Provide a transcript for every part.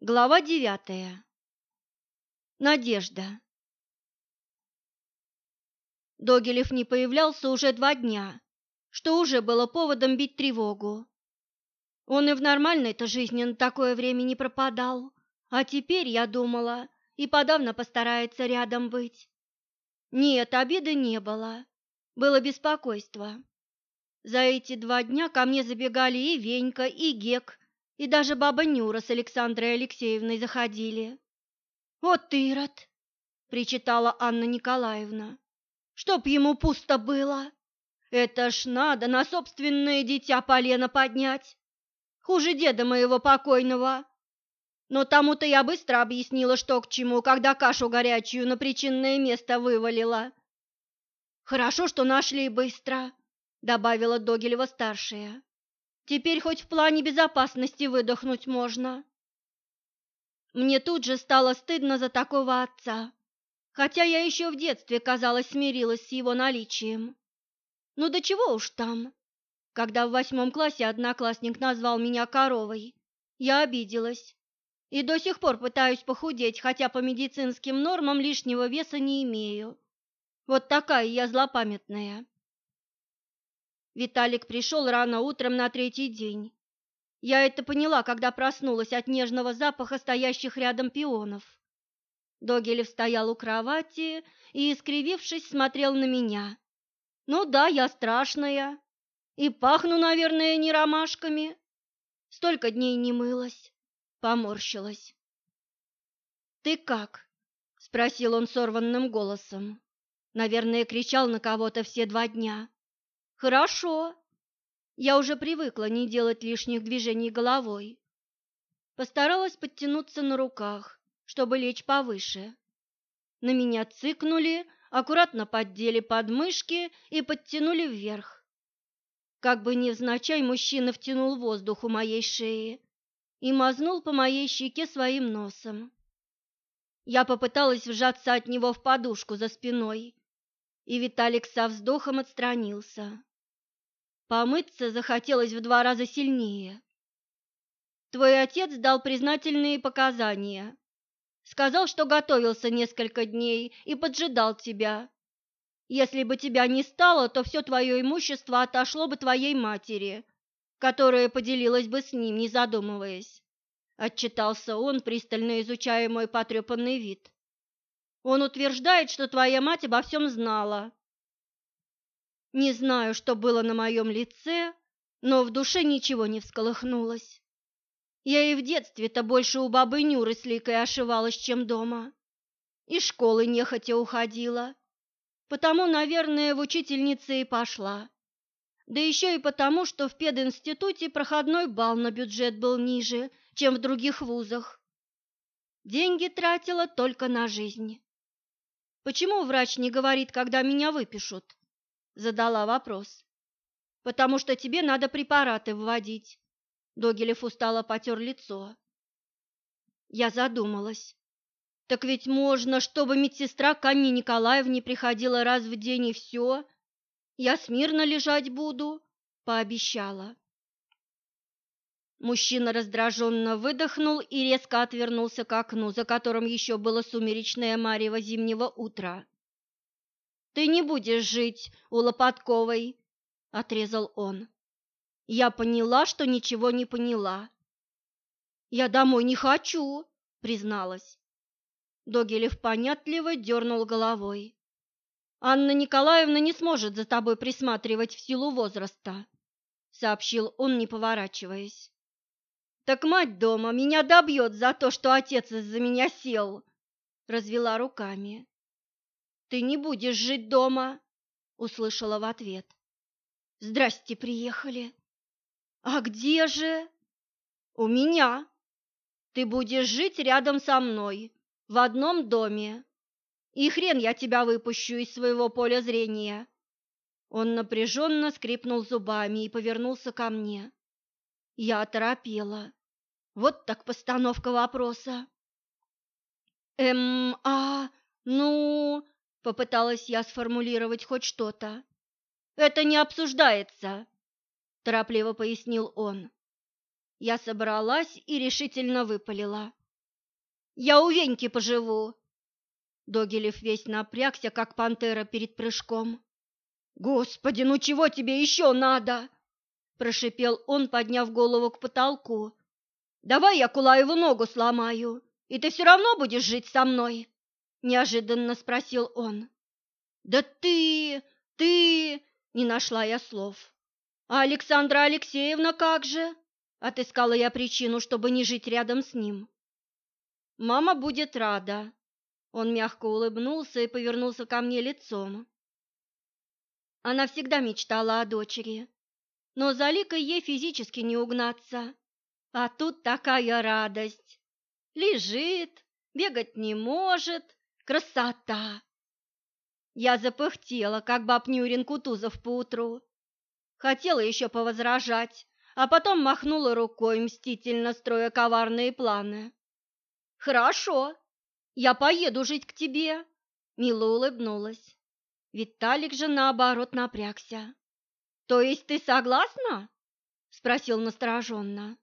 Глава девятая. Надежда. Догилев не появлялся уже два дня, что уже было поводом бить тревогу. Он и в нормальной-то жизни на такое время не пропадал, а теперь, я думала, и подавно постарается рядом быть. Нет, обиды не было, было беспокойство. За эти два дня ко мне забегали и Венька, и Гек, и даже баба Нюра с Александрой Алексеевной заходили. «Вот Ирод!» — причитала Анна Николаевна. «Чтоб ему пусто было! Это ж надо на собственное дитя полено поднять! Хуже деда моего покойного!» Но тому-то я быстро объяснила, что к чему, когда кашу горячую на причинное место вывалила. «Хорошо, что нашли быстро», — добавила Догилева-старшая. Теперь хоть в плане безопасности выдохнуть можно. Мне тут же стало стыдно за такого отца, хотя я еще в детстве, казалось, смирилась с его наличием. Ну до чего уж там. Когда в восьмом классе одноклассник назвал меня коровой, я обиделась и до сих пор пытаюсь похудеть, хотя по медицинским нормам лишнего веса не имею. Вот такая я злопамятная. Виталик пришел рано утром на третий день. Я это поняла, когда проснулась от нежного запаха стоящих рядом пионов. Догилев стоял у кровати и, искривившись, смотрел на меня. «Ну да, я страшная. И пахну, наверное, не ромашками. Столько дней не мылась». Поморщилась. «Ты как?» — спросил он сорванным голосом. Наверное, кричал на кого-то все два дня. Хорошо. Я уже привыкла не делать лишних движений головой. Постаралась подтянуться на руках, чтобы лечь повыше. На меня цыкнули, аккуратно поддели подмышки и подтянули вверх. Как бы невзначай мужчина втянул воздух у моей шеи и мазнул по моей щеке своим носом. Я попыталась вжаться от него в подушку за спиной, и Виталик со вздохом отстранился. Помыться захотелось в два раза сильнее. Твой отец дал признательные показания. Сказал, что готовился несколько дней и поджидал тебя. Если бы тебя не стало, то все твое имущество отошло бы твоей матери, которая поделилась бы с ним, не задумываясь. Отчитался он, пристально изучая мой потрепанный вид. Он утверждает, что твоя мать обо всем знала, не знаю, что было на моем лице, но в душе ничего не всколыхнулось. Я и в детстве-то больше у бабы Нюры с Ликой ошивалась, чем дома. И школы нехотя уходила. Потому, наверное, в учительнице и пошла. Да еще и потому, что в пединституте проходной балл на бюджет был ниже, чем в других вузах. Деньги тратила только на жизнь. Почему врач не говорит, когда меня выпишут? Задала вопрос. Потому что тебе надо препараты вводить. Догилев устало потер лицо. Я задумалась. Так ведь можно, чтобы медсестра к Анне Николаевне приходила раз в день и все. Я смирно лежать буду, пообещала. Мужчина раздраженно выдохнул и резко отвернулся к окну, за которым еще было сумеречное марево зимнего утра. Ты не будешь жить у Лопатковой, отрезал он. Я поняла, что ничего не поняла. Я домой не хочу, призналась. Догилев понятливо дернул головой. Анна Николаевна не сможет за тобой присматривать в силу возраста, сообщил он, не поворачиваясь. Так мать дома меня добьет за то, что отец из-за меня сел, развела руками. Ты не будешь жить дома, услышала в ответ. Здрасте, приехали. А где же? У меня. Ты будешь жить рядом со мной, в одном доме. И хрен я тебя выпущу из своего поля зрения. Он напряженно скрипнул зубами и повернулся ко мне. Я оторопела. Вот так постановка вопроса. Эм, а, ну, Попыталась я сформулировать хоть что-то. «Это не обсуждается», – торопливо пояснил он. Я собралась и решительно выпалила. Я у Веньки поживу. Догилев весь напрягся, как пантера перед прыжком. Господи, ну чего тебе еще надо? Прошипел он, подняв голову к потолку. Давай я Кулаеву ногу сломаю, и ты все равно будешь жить со мной? Неожиданно спросил он. Да ты, ты, не нашла я слов. А Александра Алексеевна как же? Отыскала я причину, чтобы не жить рядом с ним. Мама будет рада. Он мягко улыбнулся и повернулся ко мне лицом. Она всегда мечтала о дочери, но за Ликой ей физически не угнаться. А тут такая радость. Лежит, бегать не может. Красота! Я запыхтела, как баб Нюрин Кутузов поутру. Хотела еще повозражать, а потом махнула рукой, мстительно строя коварные планы. «Хорошо, я поеду жить к тебе», — мило улыбнулась. Виталик же, наоборот, напрягся. «То есть ты согласна?» — спросил настороженно.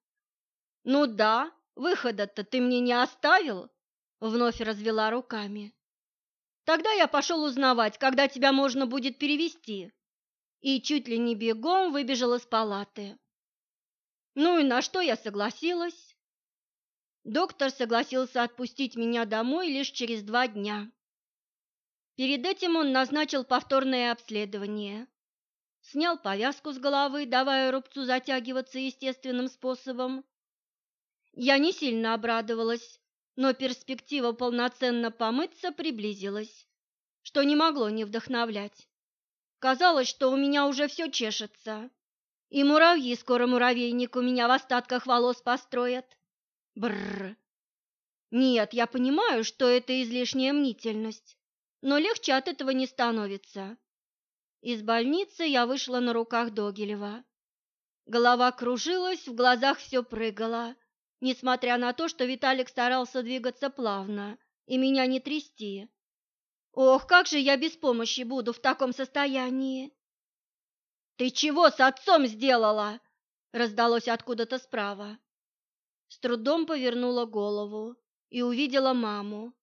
«Ну да, выхода-то ты мне не оставил?» — вновь развела руками. «Тогда я пошел узнавать, когда тебя можно будет перевести и чуть ли не бегом выбежал из палаты. Ну и на что я согласилась? Доктор согласился отпустить меня домой лишь через два дня. Перед этим он назначил повторное обследование. Снял повязку с головы, давая рубцу затягиваться естественным способом. Я не сильно обрадовалась, но перспектива полноценно помыться приблизилась, что не могло не вдохновлять. Казалось, что у меня уже все чешется, и муравьи скоро муравейник у меня в остатках волос построят. Бррр. Нет, я понимаю, что это излишняя мнительность, но легче от этого не становится. Из больницы я вышла на руках Догилева. Голова кружилась, в глазах все прыгало, несмотря на то, что Виталик старался двигаться плавно и меня не трясти. Ох, как же я без помощи буду в таком состоянии. Ты чего с отцом сделала? раздалось откуда-то справа. С трудом повернула голову и увидела маму.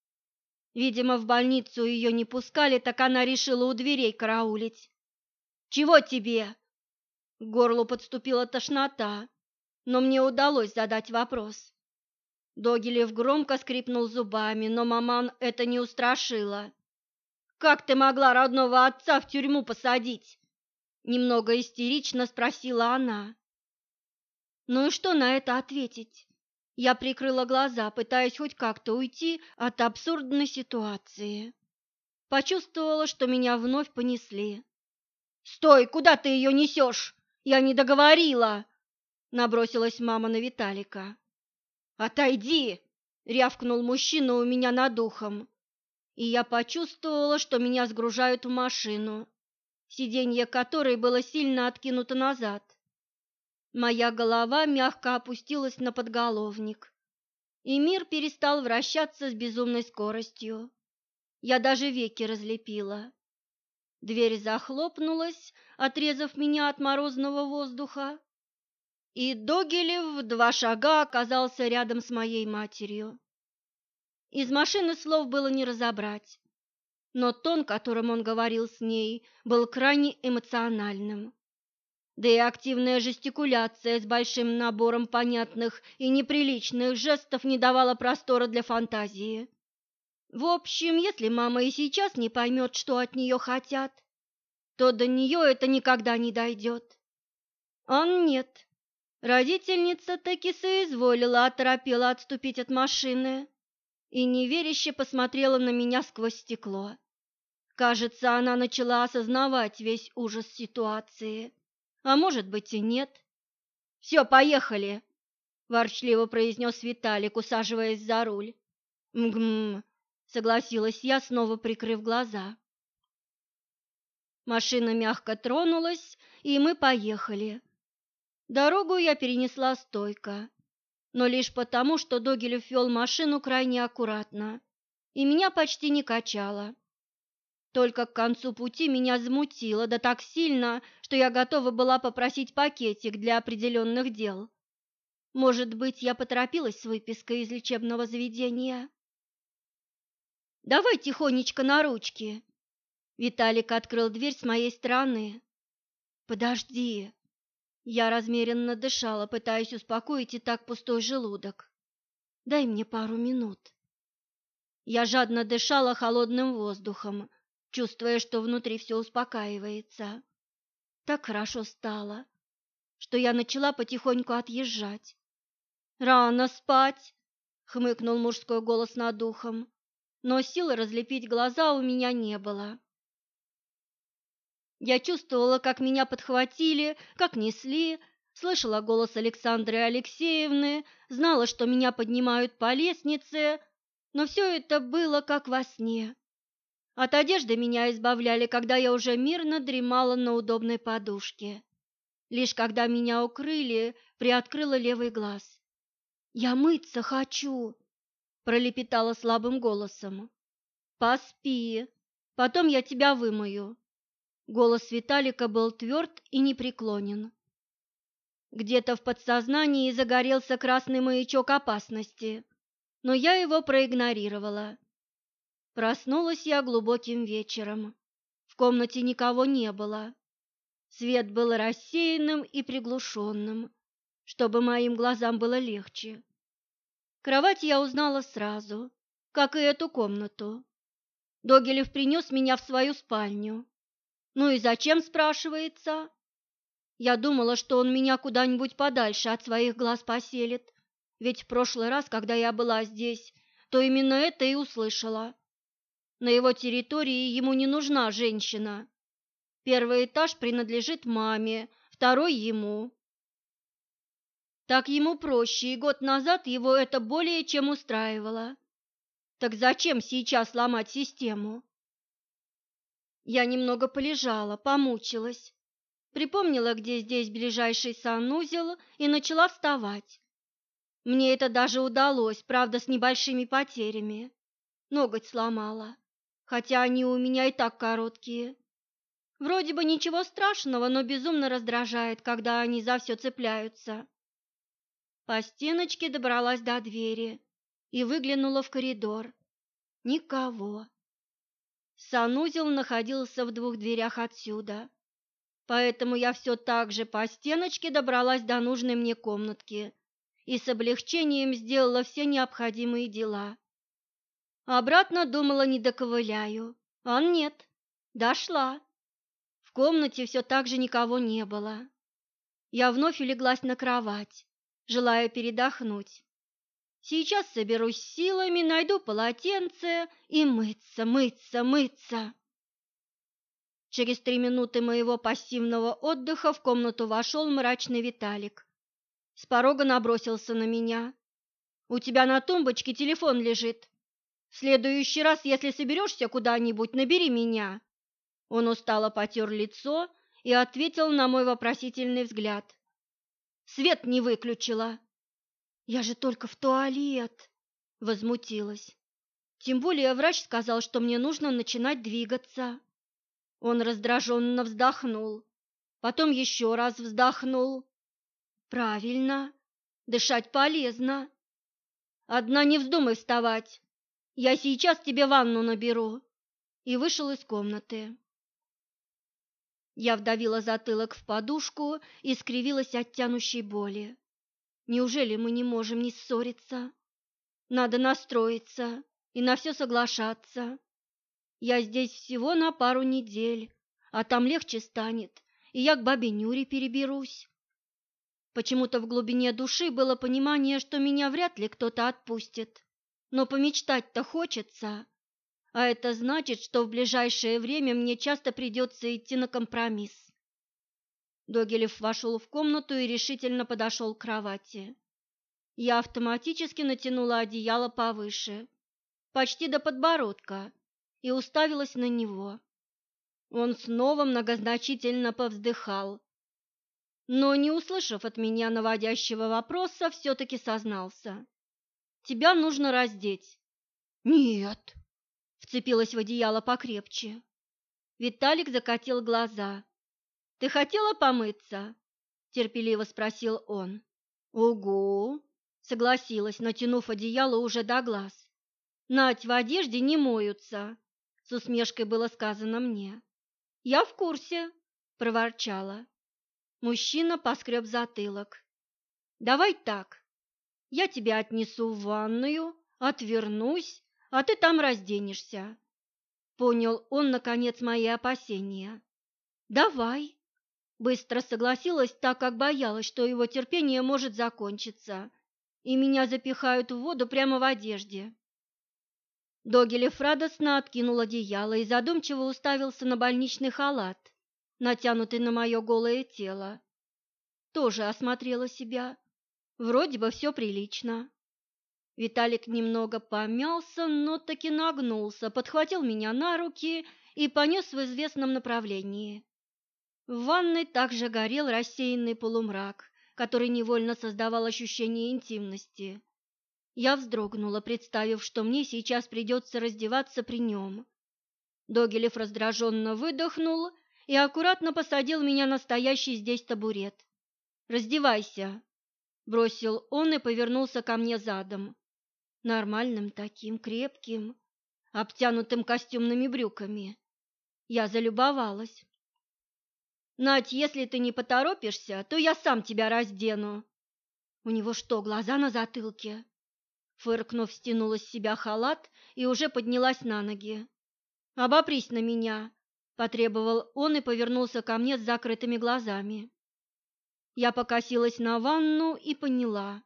Видимо, в больницу ее не пускали, так она решила у дверей караулить. Чего тебе? К горлу подступила тошнота, но мне удалось задать вопрос. Догилев громко скрипнул зубами, но маман это не устрашило. Как ты могла родного отца в тюрьму посадить? Немного истерично спросила она. Ну и что на это ответить? Я прикрыла глаза, пытаясь хоть как-то уйти от абсурдной ситуации. Почувствовала, что меня вновь понесли. «Стой! Куда ты ее несешь? Я не договорила!» Набросилась мама на Виталика. «Отойди!» — рявкнул мужчина у меня над ухом и я почувствовала, что меня сгружают в машину, сиденье которой было сильно откинуто назад. Моя голова мягко опустилась на подголовник, и мир перестал вращаться с безумной скоростью. Я даже веки разлепила. Дверь захлопнулась, отрезав меня от морозного воздуха, и Догилев в два шага оказался рядом с моей матерью. Из машины слов было не разобрать, но тон, которым он говорил с ней, был крайне эмоциональным. Да и активная жестикуляция с большим набором понятных и неприличных жестов не давала простора для фантазии. В общем, если мама и сейчас не поймет, что от нее хотят, то до нее это никогда не дойдет. А нет, родительница таки соизволила оторопела отступить от машины и неверяще посмотрела на меня сквозь стекло. Кажется, она начала осознавать весь ужас ситуации. А может быть и нет. «Все, поехали!» – ворчливо произнес Виталик, усаживаясь за руль. «Мгм!» – согласилась я, снова прикрыв глаза. Машина мягко тронулась, и мы поехали. Дорогу я перенесла стойко, но лишь потому, что Догилев вел машину крайне аккуратно, и меня почти не качало. Только к концу пути меня замутило, да так сильно, что я готова была попросить пакетик для определенных дел. Может быть, я поторопилась с выпиской из лечебного заведения? Давай тихонечко на ручки. Виталик открыл дверь с моей стороны. Подожди. Я размеренно дышала, пытаясь успокоить и так пустой желудок. Дай мне пару минут. Я жадно дышала холодным воздухом, чувствуя, что внутри все успокаивается. Так хорошо стало, что я начала потихоньку отъезжать. «Рано спать!» — хмыкнул мужской голос над ухом, но силы разлепить глаза у меня не было. Я чувствовала, как меня подхватили, как несли, слышала голос Александры Алексеевны, знала, что меня поднимают по лестнице, но все это было как во сне. От одежды меня избавляли, когда я уже мирно дремала на удобной подушке. Лишь когда меня укрыли, приоткрыла левый глаз. «Я мыться хочу!» — пролепетала слабым голосом. «Поспи, потом я тебя вымою». Голос Виталика был тверд и непреклонен. Где-то в подсознании загорелся красный маячок опасности, но я его проигнорировала. Проснулась я глубоким вечером. В комнате никого не было. Свет был рассеянным и приглушенным, чтобы моим глазам было легче. Кровать я узнала сразу, как и эту комнату. Догилев принес меня в свою спальню. Ну и зачем, спрашивается? Я думала, что он меня куда-нибудь подальше от своих глаз поселит, ведь в прошлый раз, когда я была здесь, то именно это и услышала. На его территории ему не нужна женщина. Первый этаж принадлежит маме, второй ему. Так ему проще, и год назад его это более чем устраивало. Так зачем сейчас ломать систему? Я немного полежала, помучилась, припомнила, где здесь ближайший санузел, и начала вставать. Мне это даже удалось, правда, с небольшими потерями. Ноготь сломала, хотя они у меня и так короткие. Вроде бы ничего страшного, но безумно раздражает, когда они за все цепляются. По стеночке добралась до двери и выглянула в коридор. Никого. Санузел находился в двух дверях отсюда, поэтому я все так же по стеночке добралась до нужной мне комнатки и с облегчением сделала все необходимые дела. Обратно думала, не доковыляю, а нет, дошла. В комнате все так же никого не было. Я вновь улеглась на кровать, желая передохнуть. Сейчас соберусь силами, найду полотенце и мыться, мыться, мыться. Через три минуты моего пассивного отдыха в комнату вошел мрачный Виталик. С порога набросился на меня. «У тебя на тумбочке телефон лежит. В следующий раз, если соберешься куда-нибудь, набери меня». Он устало потер лицо и ответил на мой вопросительный взгляд. «Свет не выключила». «Я же только в туалет!» — возмутилась. Тем более врач сказал, что мне нужно начинать двигаться. Он раздраженно вздохнул, потом еще раз вздохнул. «Правильно, дышать полезно. Одна не вздумай вставать, я сейчас тебе ванну наберу». И вышел из комнаты. Я вдавила затылок в подушку и скривилась от тянущей боли. Неужели мы не можем не ссориться? Надо настроиться и на все соглашаться. Я здесь всего на пару недель, а там легче станет, и я к бабе Нюре переберусь. Почему-то в глубине души было понимание, что меня вряд ли кто-то отпустит. Но помечтать-то хочется. А это значит, что в ближайшее время мне часто придется идти на компромисс. Догилев вошел в комнату и решительно подошел к кровати. Я автоматически натянула одеяло повыше, почти до подбородка, и уставилась на него. Он снова многозначительно повздыхал, но, не услышав от меня наводящего вопроса, все-таки сознался. «Тебя нужно раздеть». «Нет», — вцепилась в одеяло покрепче. Виталик закатил глаза. «Ты хотела помыться?» — терпеливо спросил он. «Угу», — согласилась, натянув одеяло уже до глаз. Нать в одежде не моются, с усмешкой было сказано мне. Я в курсе, проворчала. Мужчина поскреб затылок. Давай так. Я тебя отнесу в ванную, отвернусь, а ты там разденешься. Понял он, наконец, мои опасения. Давай. Быстро согласилась, так как боялась, что его терпение может закончиться, и меня запихают в воду прямо в одежде. Догилев радостно откинул одеяло и задумчиво уставился на больничный халат, натянутый на мое голое тело. Тоже осмотрела себя. Вроде бы все прилично. Виталик немного помялся, но таки нагнулся, подхватил меня на руки и понес в известном направлении. В ванной также горел рассеянный полумрак, который невольно создавал ощущение интимности. Я вздрогнула, представив, что мне сейчас придется раздеваться при нем. Догилев раздраженно выдохнул и аккуратно посадил меня на стоящий здесь табурет. «Раздевайся!» – бросил он и повернулся ко мне задом. Нормальным таким, крепким, обтянутым костюмными брюками. Я залюбовалась. «Надь, если ты не поторопишься, то я сам тебя раздену». «У него что, глаза на затылке?» Фыркнув, стянула с себя халат и уже поднялась на ноги. «Обопрись на меня!» – потребовал он и повернулся ко мне с закрытыми глазами. Я покосилась на ванну и поняла,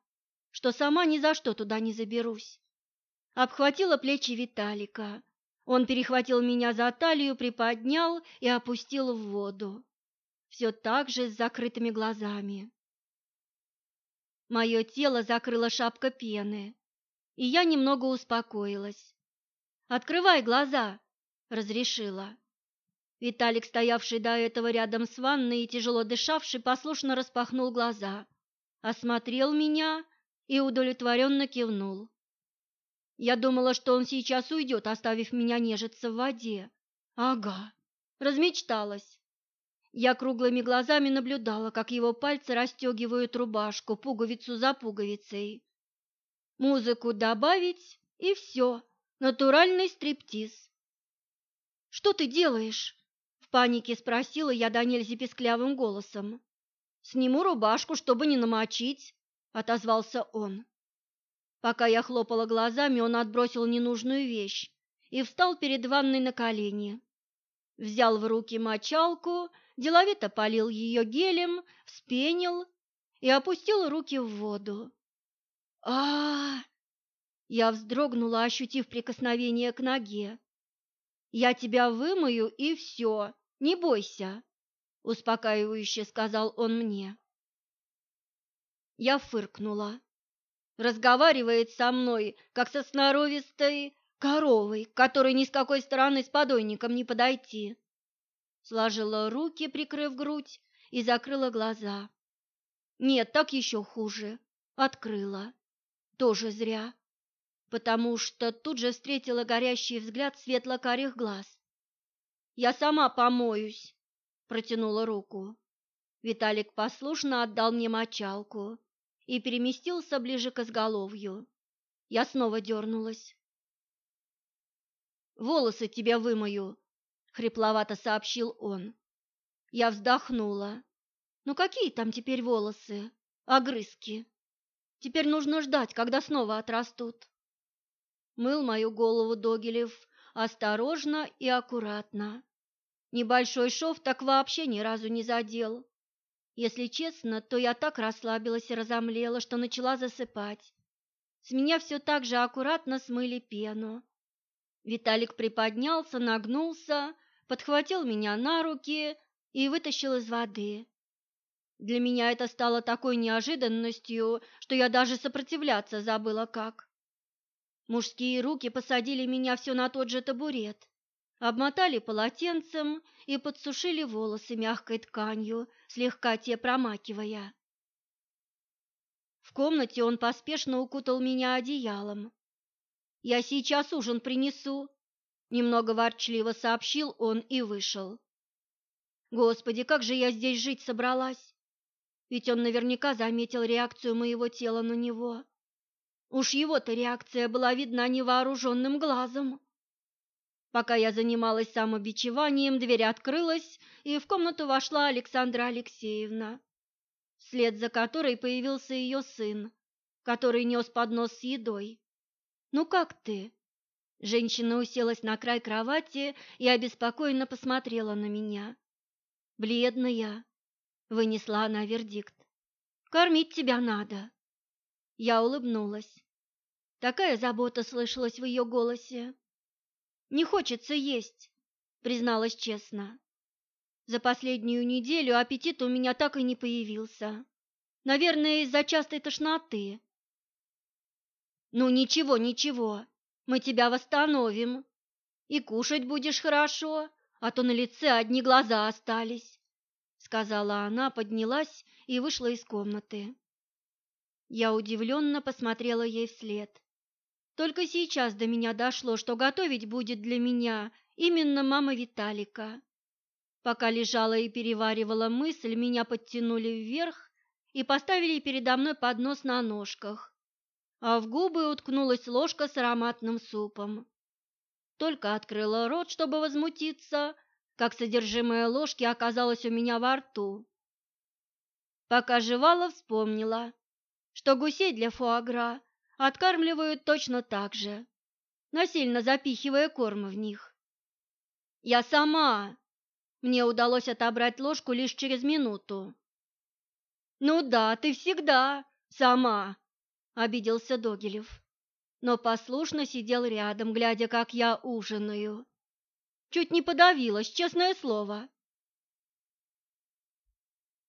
что сама ни за что туда не заберусь. Обхватила плечи Виталика. Он перехватил меня за талию, приподнял и опустил в воду. Все так же с закрытыми глазами. Мое тело закрыла шапка пены, и я немного успокоилась. «Открывай глаза!» — разрешила. Виталик, стоявший до этого рядом с ванной и тяжело дышавший, послушно распахнул глаза, осмотрел меня и удовлетворенно кивнул. Я думала, что он сейчас уйдет, оставив меня нежиться в воде. Ага, размечталась. Я круглыми глазами наблюдала, как его пальцы расстегивают рубашку, пуговицу за пуговицей. Музыку добавить, и все. Натуральный стриптиз. «Что ты делаешь?» – в панике спросила я до нельзя голосом. «Сниму рубашку, чтобы не намочить», – отозвался он. Пока я хлопала глазами, он отбросил ненужную вещь и встал перед ванной на колени. Взял в руки мочалку, деловито полил ее гелем, вспенил и опустил руки в воду а, Я вздрогнула, ощутив прикосновение к ноге. «Я тебя вымою, и все, не бойся», — успокаивающе сказал он мне. Я фыркнула. Разговаривает со мной, как со сноровистой коровой, которой ни с какой стороны с подойником не подойти. Сложила руки, прикрыв грудь, и закрыла глаза. Нет, так еще хуже. Открыла. Тоже зря, потому что тут же встретила горящий взгляд светло-карих глаз. «Я сама помоюсь», — протянула руку. Виталик послушно отдал мне мочалку и переместился ближе к изголовью. Я снова дернулась. «Волосы тебе вымою», — хрипловато сообщил он. Я вздохнула. «Ну какие там теперь волосы? Огрызки!» Теперь нужно ждать, когда снова отрастут. Мыл мою голову Догилев осторожно и аккуратно. Небольшой шов так вообще ни разу не задел. Если честно, то я так расслабилась и разомлела, что начала засыпать. С меня все так же аккуратно смыли пену. Виталик приподнялся, нагнулся, подхватил меня на руки и вытащил из воды. Для меня это стало такой неожиданностью, что я даже сопротивляться забыла как. Мужские руки посадили меня все на тот же табурет, обмотали полотенцем и подсушили волосы мягкой тканью, слегка те промакивая. В комнате он поспешно укутал меня одеялом. «Я сейчас ужин принесу», — немного ворчливо сообщил он и вышел. «Господи, как же я здесь жить собралась!» Ведь он наверняка заметил реакцию моего тела на него. Уж его-то реакция была видна невооруженным глазом. Пока я занималась самобичеванием, дверь открылась, и в комнату вошла Александра Алексеевна, вслед за которой появился ее сын, который нес поднос с едой. «Ну как ты?» Женщина уселась на край кровати и обеспокоенно посмотрела на меня. «Бледная», — вынесла она вердикт. «Кормить тебя надо». Я улыбнулась. Такая забота слышалась в ее голосе. Не хочется есть, призналась честно. За последнюю неделю аппетит у меня так и не появился. Наверное, из-за частой тошноты. Ну ничего, ничего, мы тебя восстановим. И кушать будешь хорошо, а то на лице одни глаза остались, сказала она, поднялась и вышла из комнаты. Я удивленно посмотрела ей вслед. Только сейчас до меня дошло, что готовить будет для меня именно мама Виталика. Пока лежала и переваривала мысль, меня подтянули вверх и поставили передо мной поднос на ножках, а в губы уткнулась ложка с ароматным супом. Только открыла рот, чтобы возмутиться, как содержимое ложки оказалось у меня во рту. Пока жевала, вспомнила, что гусей для фуагра откармливают точно так же, насильно запихивая корм в них. Я сама. Мне удалось отобрать ложку лишь через минуту. Ну да, ты всегда сама, обиделся Догилев, но послушно сидел рядом, глядя, как я ужинаю. Чуть не подавилась, честное слово.